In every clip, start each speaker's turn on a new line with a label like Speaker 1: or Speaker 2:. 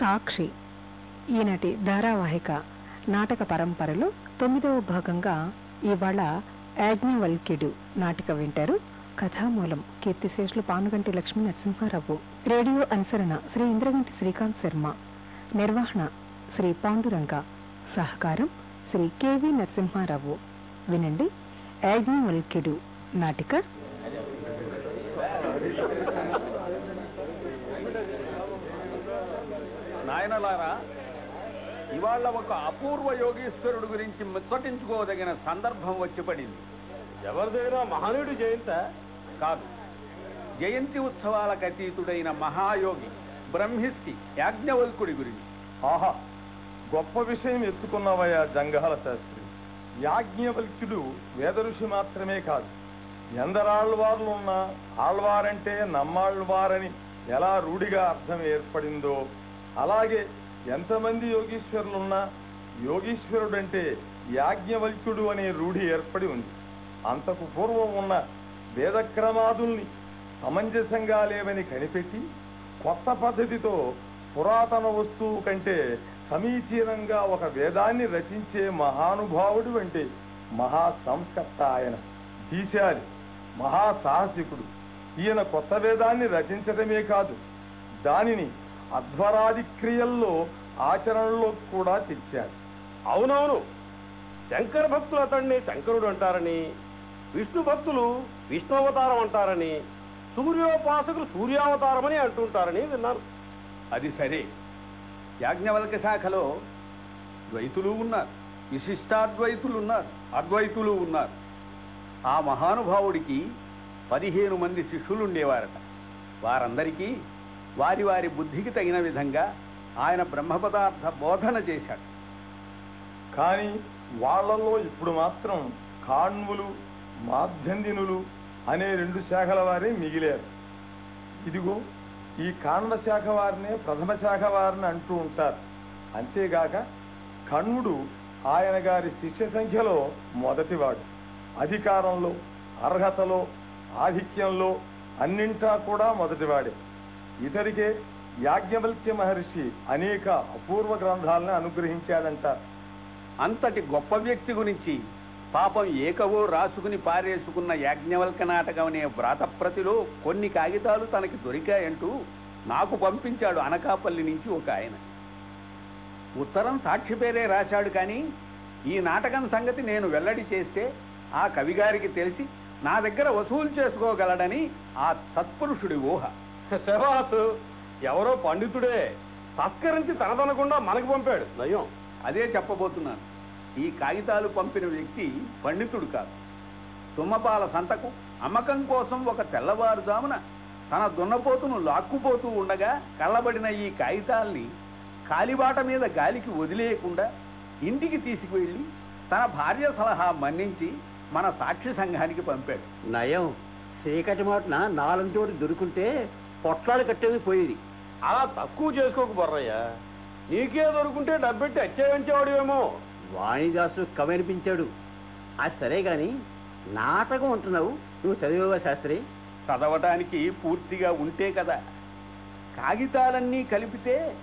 Speaker 1: సాక్షి. ఈనాటి ధారావాహిక నాటక పరంపరలో తొమ్మిదవ భాగంగా ఇవాళ యాజ్ఞవల్క్యుడు నాటిక వింటారు. కథామూలం కీర్తిశేషులు పానుగంటి లక్ష్మీ నరసింహారావు. రేడియో అనుసరణ శ్రీ ఇంద్రగంటి శ్రీకాంత్ శర్మ. నిర్వహణ శ్రీ పాండురంగ. సహకారం శ్రీ కెవి నరసింహారావు. వినండి యాజ్ఞవల్క్యుడు నాటిక.
Speaker 2: నాయనలారా ఇవాళ ఒక అపూర్వ యోగీశ్వరుడు గురించి ముచ్చటించుకోదగిన సందర్భం వచ్చి పడింది.
Speaker 3: ఎవరిదైనా మహనీయుడు జయంత?
Speaker 2: కాదు. జయంతి ఉత్సవాలకు అతీతుడైన మహాయోగి బ్రహ్మిస్థి యాజ్ఞవల్కుడి గురించి.
Speaker 3: ఆహా గొప్ప విషయం ఎత్తుకున్నావయ్యా జంగాల శాస్త్రి. యాజ్ఞవల్క్యుడు వేద ఋషి మాత్రమే కాదు. ఎందరాళ్ళవార్లు ఉన్నా ఆళ్వారంటే నమ్మాళ్ళవారని ఎలా రూఢిగా అర్థం ఏర్పడిందో అలాగే ఎంతమంది యోగీశ్వరులున్నా యోగీశ్వరుడంటే యాజ్ఞవల్క్యుడు అనే రూఢి ఏర్పడి ఉంది. అంతకు పూర్వం ఉన్న వేదక్రమాదుల్ని సమంజసంగా లేవని కనిపెట్టి కొత్త పద్ధతితో పురాతన వస్తువు కంటే సమీచీనంగా ఒక వేదాన్ని రచించే మహానుభావుడు అంటే మహా సంస్కర్త ఆయన దీశాలి మహా సాహసికుడు ఈయన కొత్త వేదాన్ని రచించడమే కాదు దానిని అధ్వరాది క్రియల్లో ఆచరణలో కూడా తెచ్చాడు
Speaker 4: అవునవును శంకర భక్తులు అతన్ని శంకరుడు అంటారని విష్ణు భక్తులు విష్ణువతారం అంటారని సూర్యోపాసకులు సూర్యావతారమని అంటుంటారని విన్నాను.
Speaker 2: అది సరే. యాజ్ఞవల్క శాఖలో ద్వైతులు ఉన్నారు. విశిష్టాద్వైతులు ఉన్నారు అద్వైతులు ఉన్నారు. ఆ మహానుభావుడికి పదిహేను మంది శిష్యులు ఉండేవారట వారందరికీ వారి వారి బుద్ధికి తగిన విధంగా ఆయన బ్రహ్మపదార్థ బోధన చేశాడు.
Speaker 3: కానీ వాళ్ళల్లో ఇప్పుడు మాత్రం కాణ్వులు మాధ్యందినులు అనే రెండు శాఖల వారే మిగిలారు. ఇదిగో ఈ కాండ శాఖ వారినే ప్రథమ శాఖ వారిని అంటూ ఉంటారు. అంతేగాక కణ్వుడు ఆయన గారి శిష్య సంఖ్యలో మొదటివాడు. అధికారంలో అర్హతలో ఆధిక్యంలో అన్నింటా కూడా మొదటివాడే. ఇతడికే యాజ్ఞవల్క్య మహర్షి అనేక అపూర్వ గ్రంథాలను అనుగ్రహించాడంటారు
Speaker 2: అంతటి గొప్ప వ్యక్తి గురించి పాపం ఏకవో రాసుకుని పారేసుకున్న యాజ్ఞవల్క నాటకం అనే వ్రాతప్రతిలో కొన్ని కాగితాలు తనకి దొరికాయంటూ నాకు పంపించాడు అనకాపల్లి నుంచి ఒక ఆయన. ఉత్తరం సాక్షి పేరే రాశాడు కానీ ఈ నాటకం సంగతి నేను వెల్లడి చేస్తే ఆ కవిగారికి తెలిసి నా దగ్గర వసూలు చేసుకోగలడని ఆ సత్పురుషుడి ఊహ.
Speaker 4: శవాసు ఎవరో పండితుడే. తస్కరించి తనదనకుండా మనకు పంపాడు. నయం.
Speaker 2: అదే చెప్పబోతున్నాను. ఈ కాగితాలు పంపిన వ్యక్తి పండితుడు కాదు. తుమ్మపాల సంతకు అమ్మకం కోసం ఒక తెల్లవారుజామున తన దున్నపోతును లాక్కుపోతూ ఉండగా కళ్ళబడిన ఈ కాగితాల్ని కాలిబాట మీద గాలికి వదిలేయకుండా ఇంటికి తీసుకువెళ్ళి తన భార్య సలహా మన్నించి మన సాక్షి సంఘానికి పంపాడు.
Speaker 5: నయం. చీకటి మాటన నాలంచోటి దొరుకుంటే పొట్లాలు కట్టేది పోయేది.
Speaker 4: అలా తక్కువ చేసుకోకు బొర్రయ్యా. నీకే దొరుకుంటే డబ్బెట్టి అచ్చేయించేవాడేమో
Speaker 5: వాణిదాసు కవి అనిపించాడు అది సరే గాని నాటకం అంటున్నావు. నువ్వు చదివేవా శాస్త్రి?
Speaker 2: చదవటానికి పూర్తిగా ఉంటే కదా. కాగితాలన్నీ కలిపితే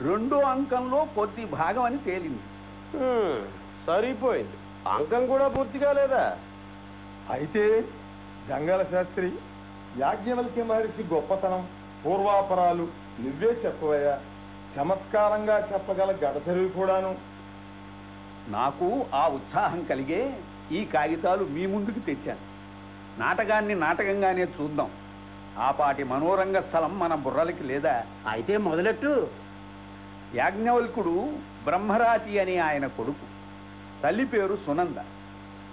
Speaker 2: రెండో అంకంలో కొద్ది భాగం అని తేలింది.
Speaker 4: హ్మ్, సరిపోయింది. అంకం కూడా పూర్తిగా లేదా
Speaker 3: అయితే జంగల శాస్త్రి యాజ్ఞవల్క్య మహర్షి గొప్పతనం పూర్వాపరాలు నువ్వే చెప్పవయ్యా. చమత్కారంగా చెప్పగల గడసరివి కూడాను.
Speaker 2: నాకు ఆ ఉత్సాహం కలిగే ఈ కాగితాలు మీ ముందుకు తెచ్చాను. నాటకాన్ని నాటకంగానే చూద్దాం. ఆపాటి మనోరంగ స్థలం మన బుర్రలకి లేదా?
Speaker 5: అయితే మొదలెట్టు.
Speaker 2: యాజ్ఞవల్కుడు బ్రహ్మరాతి అని ఆయన కొడుకు. తల్లి పేరు సునంద.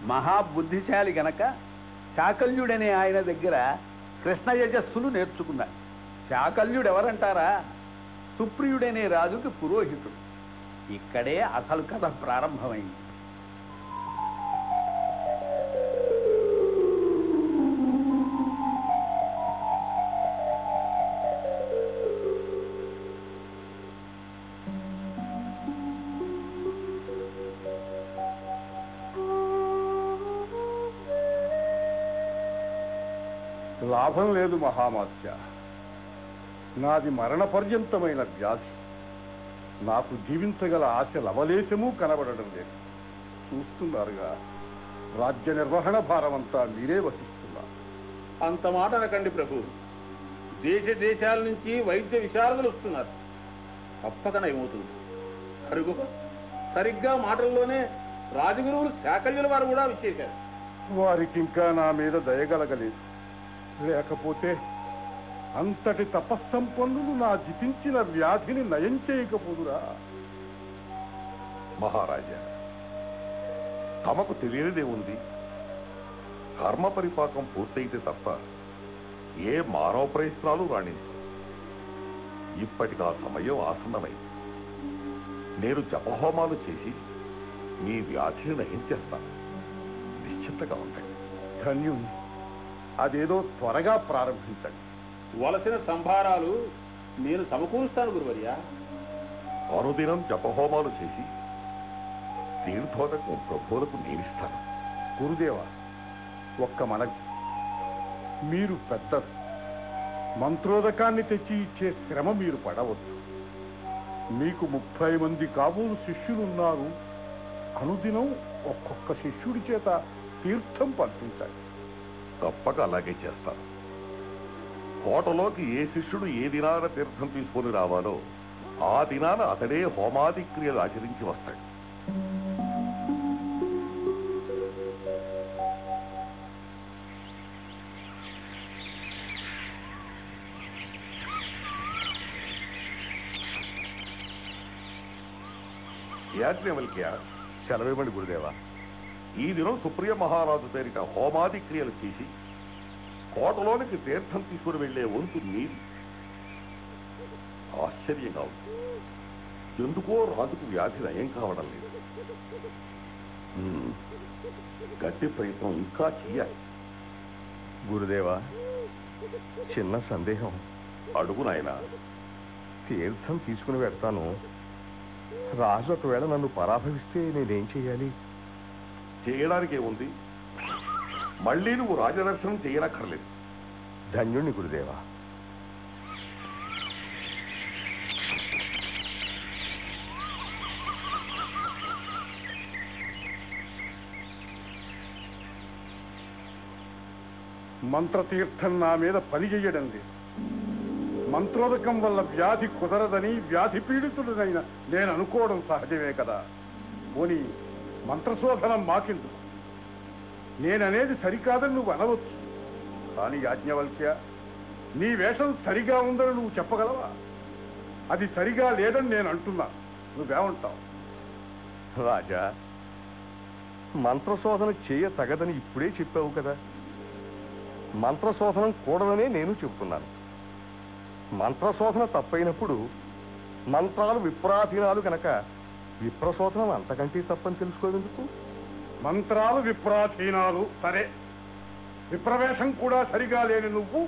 Speaker 2: మహాబుద్ధిశాలి గనక చాకల్యుడనే ఆయన దగ్గర కృష్ణ యజస్సులు నేర్చుకున్నారు చాకల్యుడు ఎవరంటారా సుప్రియుడనే రాజుకి పురోహితుడు. ఇక్కడే అసలు కథ ప్రారంభమైంది.
Speaker 6: లాభం లేదు మహామాత్య. నాది మరణ పర్యంతమైన వ్యాధి. నాకు జీవించగల ఆశ లవలేశమూ కనబడడం లేదు. చూస్తున్నారుగా రాజ్య నిర్వహణ భారమంతా మీరే వహిస్తున్నారు.
Speaker 7: అంత మాట అనకండి ప్రభు. దేశ దేశాల నుంచి వైద్య విశారదులు వస్తున్నారు. తప్పక ఏమవుతుంది అరుగు సరిగ్గా మాటల్లోనే రాజగురువులు శాకల్యుల వారు కూడా విచ్చేశారు.
Speaker 6: వారికి ఇంకా నా మీద దయగలగలేదు లేకపోతే అంతటి తపస్సంపన్నులు నా జితించిన వ్యాధిని నయం చేయకపోదురా.
Speaker 8: మహారాజా తమకు తెలియనిదే ఉంది. కర్మ పరిపాకం పూర్తయితే తప్ప ఏ మానవ ప్రయత్నాలు రాణించు ఇప్పటికి ఆ సమయం ఆసన్నమైంది నేను జపహోమాలు చేసి మీ వ్యాధిని నహించేస్తాను నిశ్చింతగా ఉంటాయి
Speaker 6: ధన్యుని. అదేదో త్వరగా ప్రారంభించండి.
Speaker 7: వలసిన సంభారాలు నేను సమకూరుస్తాను గురువర్యా.
Speaker 8: అనుదినం జపహోమాలు చేసి తీర్థోదకం ప్రభువులకు నేనిస్తాను.
Speaker 6: గురుదేవ ఒక్క మనవి. మీరు పెద్దలు. మంత్రోదకాన్ని తెచ్చి ఇచ్చే శ్రమ మీరు పడవద్దు. మీకు ముప్పై మంది కాబోలు శిష్యులున్నారు. అనుదినం ఒక్కొక్క శిష్యుడి చేత తీర్థం పంపించండి
Speaker 8: తప్పక అలాగే చేస్తాను. కోటలోకి ఏ శిష్యుడు ఏ దినాన తీర్థం తీసుకొని రావాలో ఆ దినాన అతడే హోమాది క్రియలు ఆచరించి వస్తాడు. యాజ్ఞవల్క్య
Speaker 6: సెలవివ్వండి గురుదేవా?
Speaker 8: ఈ దినం సుప్రియ మహారాజు పేరిట హోమాది క్రియలు చేసి కోటలోనికి తీర్థం తీసుకుని వెళ్ళే వంతు నీది ఆశ్చర్యంగా ఉంది. ఎందుకో రాజుకు వ్యాధి నయం కావడం లేదు. గట్టి ప్రయత్నం ఇంకా చెయ్యాలి.
Speaker 6: గురుదేవా చిన్న సందేహం.
Speaker 8: అడుగు నాయనా.
Speaker 6: తీర్థం తీసుకుని వెళ్తాను. రాజు ఒకవేళ నన్ను పరాభవిస్తే నేనేం చెయ్యాలి?
Speaker 8: చేయడానికి ఏముంది మళ్ళీ నువ్వు రాజదర్శనం చేయనక్కర్లేదు.
Speaker 6: ధన్యుణ్ణి గురుదేవా. మంత్రతీర్థం నా మీద పని చెయ్యడం లేదు మంత్రోదకం వల్ల వ్యాధి కుదరదని వ్యాధి పీడితుడనైన నేను అనుకోవడం సహజమే కదా. పోనీ మంత్రశోధనం మాకిందు నేననేది సరికాదని నువ్వు అనవచ్చు. కానీ యాజ్ఞవల్క్య నీ వేషం సరిగా ఉందని నువ్వు చెప్పగలవా? అది సరిగా లేదని నేను అంటున్నా. నువ్వేమంటావు? రాజా మంత్రశోధన చేయ తగదని ఇప్పుడే చెప్పావు కదా. మంత్రశోధనం కూడదనే నేను చెప్తున్నాను. మంత్రశోధన తప్పైనప్పుడు మంత్రాలు విప్రాధీనాలు కనుక విప్రశోధనం అంతకంటే తప్పని తెలుసుకోవెందుకు మంత్రాలు విప్రాధీనాలు సరే. విప్రవేశం కూడా సరిగా లేని నువ్వు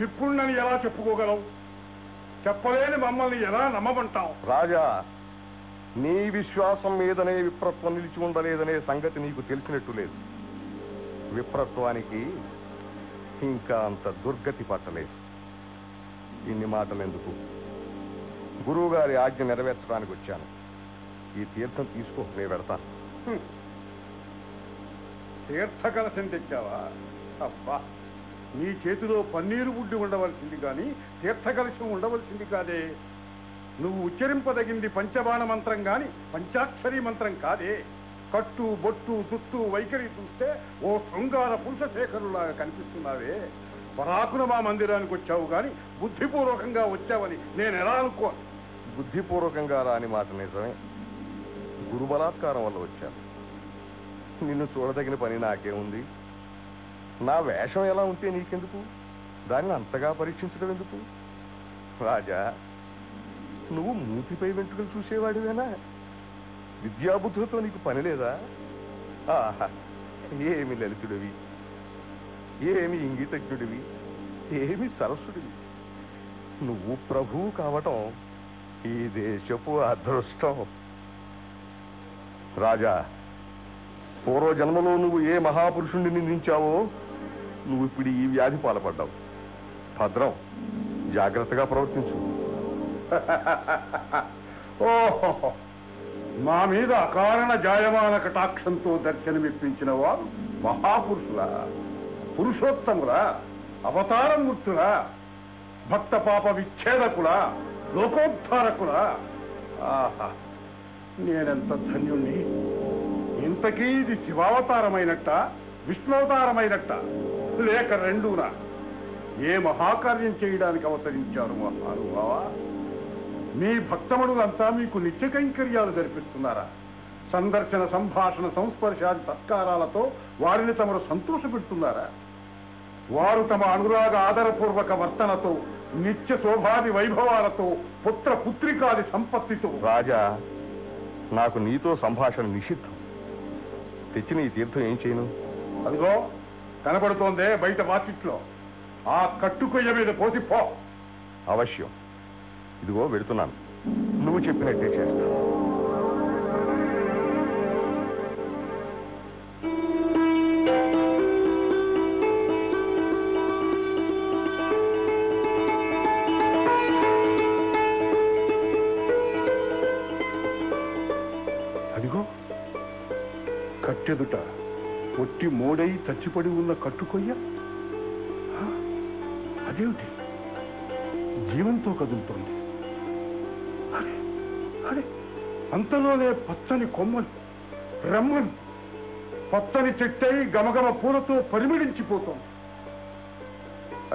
Speaker 6: విప్రుణ్ణని ఎలా చెప్పుకోగలవు? చెప్పలేని మమ్మల్ని ఎలా నమ్మమంటావు? రాజా నీ విశ్వాసం మీదనే విప్రత్వం నిలిచి ఉండలేదనే సంగతి నీకు తెలిసినట్టు లేదు. విప్రత్వానికి ఇంకా అంత దుర్గతి పట్టలేదు. ఇన్ని మాటలు ఎందుకు గురువు గారి ఆజ్ఞ నెరవేర్చడానికి వచ్చాను. ఈ తీర్థం తీసుకో నేను పెడతాను తీర్థ కలశం తెచ్చావా? అబ్బా! నీ చేతిలో పన్నీరు బుడ్డి ఉండవలసింది కానీ తీర్థ కలశం ఉండవలసింది కాదే. నువ్వు ఉచ్చరింపదగింది పంచబాణ మంత్రం గాని పంచాక్షరి మంత్రం కాదే. కట్టు బొట్టు చుట్టు వైఖరి చూస్తే ఓ శృంగార పురుషశేఖరులాగా కనిపిస్తున్నావే. పరాకున మా మందిరానికి వచ్చావు గాని బుద్ధిపూర్వకంగా వచ్చావని నేను ఎలా అనుకోను? బుద్ధిపూర్వకంగా రాని మాట నిజమే. గురుబలాత్కారం వల్ల వచ్చాను. నిన్ను చూడదగిన పని నాకేముంది? నా వేషం ఎలా ఉంటే నీకెందుకు? దాన్ని అంతగా పరీక్షించడం ఎందుకు? రాజా నువ్వు మూతిపై వెంట్రుకలు చూసేవాడివేనా? విద్యాబుద్ధులతో నీకు పని లేదా? ఆహా ఏమి లలితుడివి ఏమి ఇంగితజ్ఞుడివి ఏమి సరస్సుడివి. నువ్వు ప్రభువు కావటం ఈ దేశపు అదృష్టం. రాజా పూర్వ జన్మలో నువ్వు ఏ మహాపురుషుణ్ణి నిందించావో నువ్వు ఇప్పుడు ఈ వ్యాధి పాల్పడ్డావు. భద్రం జాగ్రత్తగా ప్రవర్తించు. ఓహో మా మీద అకారణ జాయమాన కటాక్షంతో దర్శనమిప్పించిన వారు మహాపురుషుల పురుషోత్తముల అవతారం మూర్తుల భక్త పాప విచ్ఛేదకుల లోకోద్ధారకుల. ఆహా. నేనెంత ధన్యుణ్ణి? ఇంతకీ ఇది శివావతారమైనట్ట? విష్ణువతారమైనట్ట? లేక రెండూనా? ఏ మహాకార్యం చేయడానికి అవతరించారు మహానుభావా? మీ భక్తమణులంతా మీకు నిత్య కైంకర్యాలు జరిపిస్తున్నారా? సందర్శన సంభాషణ సంస్పర్శాది సత్కారాలతో వారిని తమరు సంతోషపెడుతున్నారా? వారు తమ అనురాగ ఆదరపూర్వక వర్తనతో నిత్య శోభాది వైభవాలతో పుత్ర పుత్రికాది సంపత్తితో.
Speaker 9: రాజా నాకు నీతో సంభాషణ నిషిద్ధం. తెచ్చిన ఈ తీర్థం ఏం చేయను?
Speaker 6: అదిగో కనబడుతోందే బయట వాకిట్లో ఆ కట్టుకొయ్య మీద పోసి పో.
Speaker 9: అవశ్యం. ఇదిగో వెడుతున్నాను నువ్వు చెప్పినట్టే చేస్తాను.
Speaker 6: కట్టెదుట. పొట్టి మోడై చచ్చిపడి ఉన్న కట్టుకొయ్య? అదేమిటి? జీవంతో కదులుతోంది. అరే అరే అంతలోనే పచ్చని కొమ్మలు రమ్మని పచ్చని చెట్టై గమగమ పూలతో పరిమిడించిపోతోంది.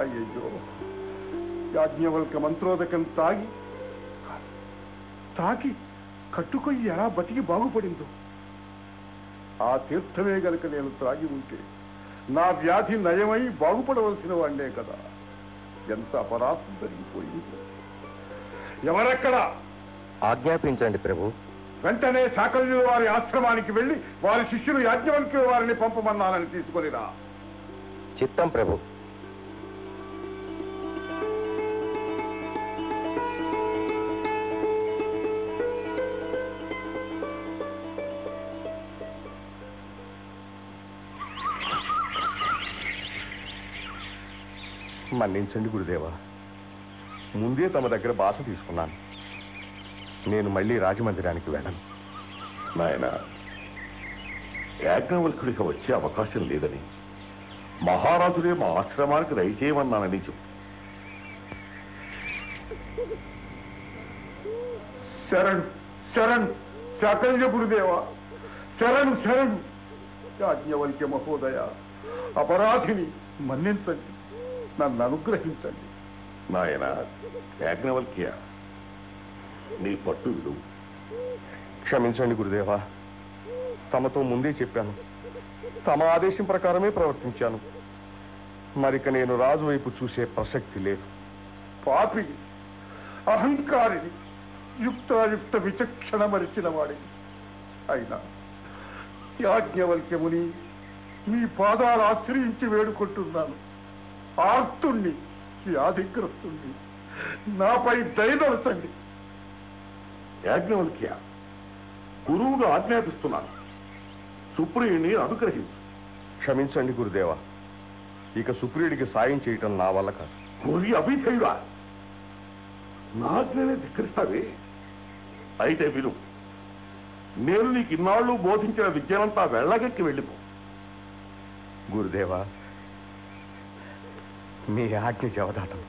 Speaker 6: అయ్యయ్యో యాజ్ఞవల్క మంత్రోదకం తాగి తాకి కట్టుకొయ్యి ఎలా బతికి బాగుపడిందో. ఆ తీర్థమే గనుక నేను త్రాగి ఉంటే నా వ్యాధి నయమై బాగుపడవలసిన వాడినే కదా. ఎంత అపరాధం జరిగిపోయింది. ఎవరెక్కడ?
Speaker 9: ఆజ్ఞాపించండి ప్రభు.
Speaker 6: వెంటనే సాకల్యుల వారి ఆశ్రమానికి వెళ్ళి వారి శిష్యులు యాజ్ఞవల్క్యుల వారిని పంపమన్నానని తీసుకొనిరా
Speaker 9: చిత్తం ప్రభు. మన్నించండి గురుదేవా? ముందే తమ దగ్గర బాధ తీసుకున్నాను. నేను మళ్ళీ రాజమందిరానికి వెళ్ళను.
Speaker 8: నాయన యాజ్ఞవల్కుడికి వచ్చే అవకాశం లేదని మహారాజులే మా ఆశ్రమానికి దయచేయమన్నానని చెప్పు
Speaker 6: శరణ్ శరణ్ సాకల్య గురుదేవా శరణ్ శరణ్. యాజ్ఞవల్క్య మహోదయ అపరాధిని మన్నించండి. నన్ను అనుగ్రహించండి.
Speaker 8: నాయన యాజ్ఞవల్క్య నీ పట్టు విడు.
Speaker 9: క్షమించండి గురుదేవా తమతో ముందే చెప్పాను. తమ ఆదేశం ప్రకారమే ప్రవర్తించాను. మరిక నేను రాజు వైపు చూసే ప్రసక్తి లేదు.
Speaker 6: పాపి అహంకారిని యుక్తాయుక్త విచక్షణ మరిచిన వాడిని అయినా యాజ్ఞవల్క్యముని మీ పాదాలు ఆశ్రయించి వేడుకుంటున్నాను. ఆర్తుణ్ణి వ్యాధిగ్రస్తుణ్ణి నాపై దయదలచండి
Speaker 8: యాజ్ఞవల్క్య గురువుగా ఆజ్ఞాపిస్తున్నాను. సుప్రియుని అనుగ్రహించు.
Speaker 9: క్షమించండి గురుదేవా. ఇక సుప్రియుడికి సాయం చేయటం నా వల్ల కాదు.
Speaker 8: ఒరి అభిధేయుడా నాజ్ఞనే ధిక్కరిస్తావే? అయితే విను. నేను నీకు ఇన్నాళ్ళు బోధించిన విద్యనంతా వెళ్ళగక్కి వెళ్ళిపో.
Speaker 9: గురుదేవా మీ ఆజ్ఞ జవదాటం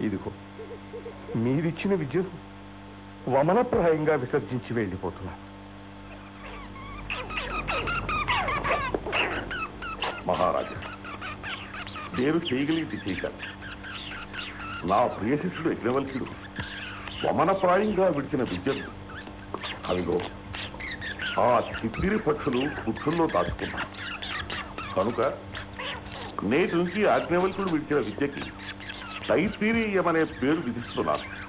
Speaker 9: ఇదిగో మీరిచ్చిన విద్యను వమనప్రాయంగా విసర్జించి వెళ్ళిపోతున్నాను
Speaker 8: మహారాజా నేను చేయగలిగింది చేయగలను నా ప్రియశిష్యుడు యజ్ఞవల్సుడు వమనప్రాయంగా విడిచిన విద్యను అదిగో ఆ చిత్తిరి పక్షులు కుట్టుల్లో దాచుకున్నాను కనుక నేటి నుంచి ఆజ్ఞవల్కుడు విడిచిన విద్యకి తైతీరీయమనే పేరు విధిస్తున్నాను.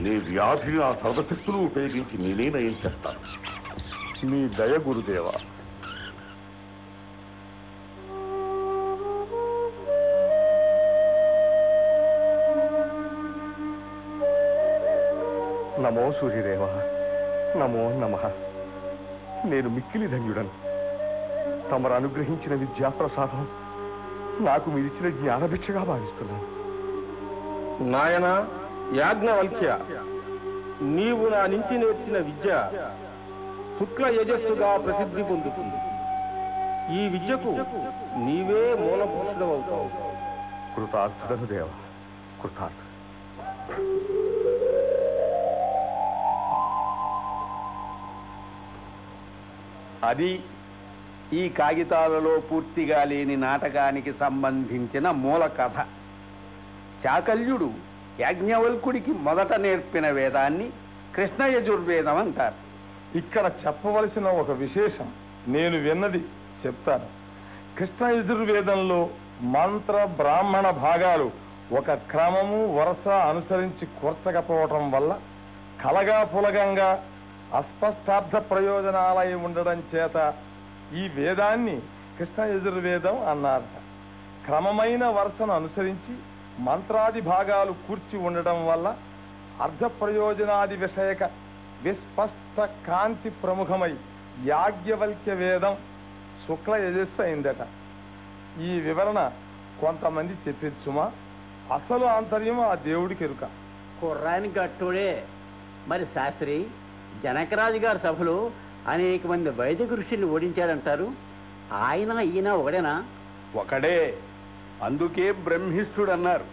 Speaker 8: నీ వ్యాధిని ఆ సర్వశక్తులు ఉపయోగించి నేనే నయం చేస్తాను.
Speaker 6: మీ దయ గురుదేవా.
Speaker 9: నమో సూర్యదేవ నమో నమ. నేను మిక్కిలి ధన్యుడను. తమరు అనుగ్రహించిన విద్యాప్రసాదం నాకు మీరిచ్చిన జ్ఞానభిక్షగా భావిస్తున్నాను.
Speaker 6: నాయన
Speaker 10: యాజ్ఞవల్క్య నీవు నా నుంచి నేర్చిన విద్య శుక్ల యజస్సుగా ప్రసిద్ధి పొందుతుంది. ఈ విద్యకు నీవే మూల పురుషుడవుతావు
Speaker 9: కృతార్థుడను దేవ కృతార్థ.
Speaker 2: అది ఈ కాగితాలలో పూర్తిగా లేని నాటకానికి సంబంధించిన మూల కథ చాకల్యుడు యాజ్ఞవల్కుడికి మొదట నేర్పిన వేదాన్ని కృష్ణయజుర్వేదం అంటారు.
Speaker 3: ఇక్కడ చెప్పవలసిన ఒక విశేషం నేను విన్నది చెప్తాను. కృష్ణ యజుర్వేదంలో మంత్ర బ్రాహ్మణ భాగాలు ఒక క్రమము వరుస అనుసరించి కూర్చకపోవటం వల్ల కలగా పులగంగా అస్పష్టార్థ ప్రయోజనాలై ఉండడం చేత ఈ వేదాన్ని కృష్ణ యజుర్వేదం అన్నారట క్రమమైన వరుసను అనుసరించి మంత్రాది భాగాలు కూర్చి ఉండడం వల్ల అర్ధ ప్రయోజనాది విషయక విస్పష్ట కాంతి ప్రముఖమై యాజ్ఞవల్క్య వేదం శుక్ల యజస్సు అయిందట. ఈ వివరణ కొంతమంది చెప్పించుమా? అసలు ఆంతర్యం ఆ దేవుడికి ఎరుక
Speaker 5: కుర్రానికి గట్టుడే మరి శాస్త్రి జనకరాజు గారి సభలో అనేక మంది వైదిక ఋషుల్ని ఓడించాడంటారు ఆయన ఈయన ఒకడేనా?
Speaker 2: ఒకడే. అందుకే బ్రహ్మిష్ఠుడన్నారు.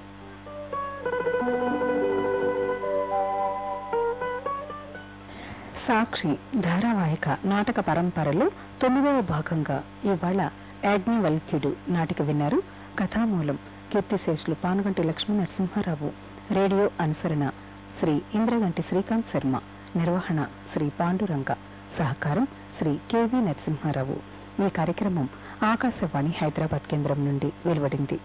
Speaker 1: సాక్షి ధారావాహిక నాటక పరంపరలో తొమ్మిదవ భాగంగా ఇవాళ యాజ్ఞవల్క్యుడు నాటిక విన్నారు. కథామూలం కీర్తిశేషులు పానుగంటి లక్ష్మీ నరసింహారావు రేడియో అనుసరణ శ్రీ ఇంద్రగంటి శ్రీకాంత్ శర్మ. నిర్వహణ శ్రీ పాండురంగ. సహకారం శ్రీ కెవి నరసింహారావు. ఈ కార్యక్రమం ఆకాశవాణి హైదరాబాద్ కేంద్రం నుండి వెలువడింది.